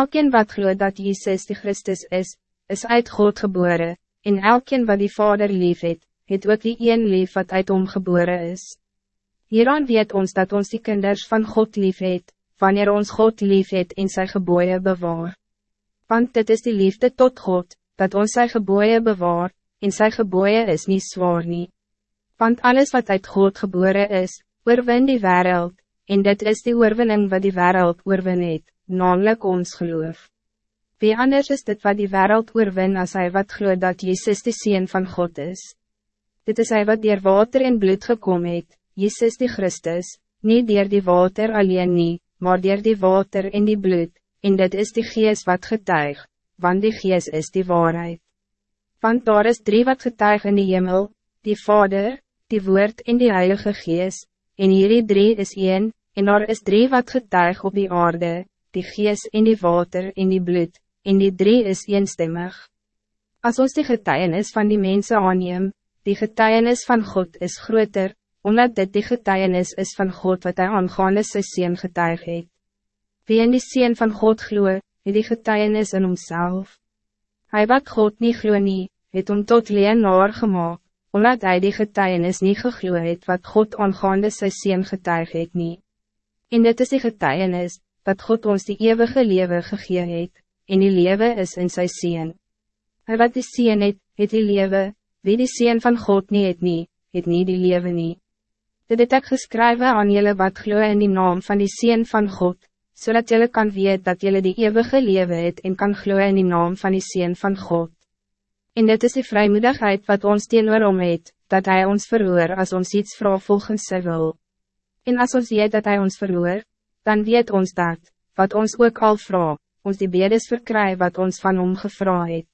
Elkeen wat gloeit dat Jezus de Christus is, is uit God geboren, en elkeen wat die Vader lief het, het ook die een lief wat uit hom geboren is. Hieraan weet ons dat ons die kinders van God lief het, wanneer ons God lief het en sy geboeien bewaar. Want dit is die liefde tot God, dat ons sy geboeien bewaar, en sy geboeien is niet zwaar nie. Want alles wat uit God geboren is, oorwin die wereld, en dit is die oorwinning wat die wereld oorwin het, namelijk ons geloof. Wie anders is dit wat die wereld oorwin als hij wat glo dat Jezus de Seen van God is? Dit is hij wat dier water en bloed gekomen het, Jezus die Christus, niet dier die water alleen nie, maar dier die water en die bloed, en dit is die gees wat getuig, want die gees is die waarheid. Want daar is drie wat getuig in die hemel, die Vader, die Woord en die Heilige Gees, en hierdie drie is een, en daar is drie wat getuig op die aarde, die Gees en die water en die bloed, en die drie is eenstemmig. Als ons die getuienis van die mensen aanneem, die getuienis van God is groter, omdat dit die getuienis is van God wat hij aangaande sy Seen getuig het. Wie in die Seen van God gloe, het die getuienis in homself. Hij wat God niet gloe nie, het om tot leenaar gemaakt, omdat hij die getuienis niet gegloe het wat God aangaande sy Seen getuig het nie. En dit is die getuienis, dat God ons die eeuwige leven gegee het, en die leven is in sy Seen. Hij wat die Seen het, het die leven, wie die Seen van God niet het nie, het nie die leven nie. Dit het ek geskrywe aan jullie wat gloe in die naam van die Seen van God, zodat jullie kan weten dat jullie die eeuwige leven het en kan gloe in die naam van die Seen van God. En dit is die vrijmoedigheid wat ons teenoor om het, dat hij ons verhoor als ons iets vraag volgens sy wil. En als ons weet dat hij ons verhoor, dan weet ons dat, wat ons ook al vraag, ons die bedes verkry wat ons van hom gevra het.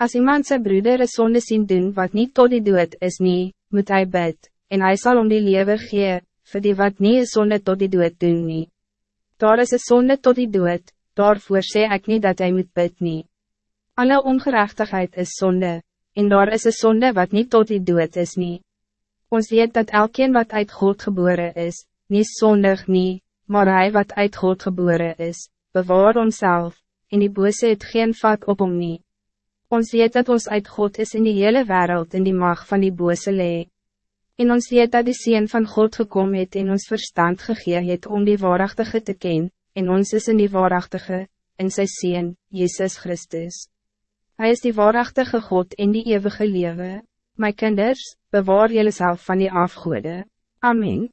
Als iemand zijn broeder een zonde zien doen wat niet tot die dood is nie, moet hij bid, en hij zal om die leven gee, voor die wat niet een zonde tot die dood doen nie. Daar is een zonde tot die dood, daarvoor sê ik niet dat hij moet bid nie. Alle ongerechtigheid is zonde, en daar is een zonde wat niet tot die dood is nie. Ons weet dat elkeen wat uit God geboren is, niet zondig nie, maar hij wat uit God geboren is, bewaar onszelf, en die bose het geen vat op om nie. Ons weet dat ons uit God is in die hele wereld in die mag van die bose lee. En ons weet dat die Seen van God gekomen het en ons verstand gegee het om die waarachtige te ken, en ons is in die waarachtige, in sy Seen, Jezus Christus. Hij is die waarachtige God in die eeuwige leven. My kinders, bewaar jullie zelf van die afgoede. Amen.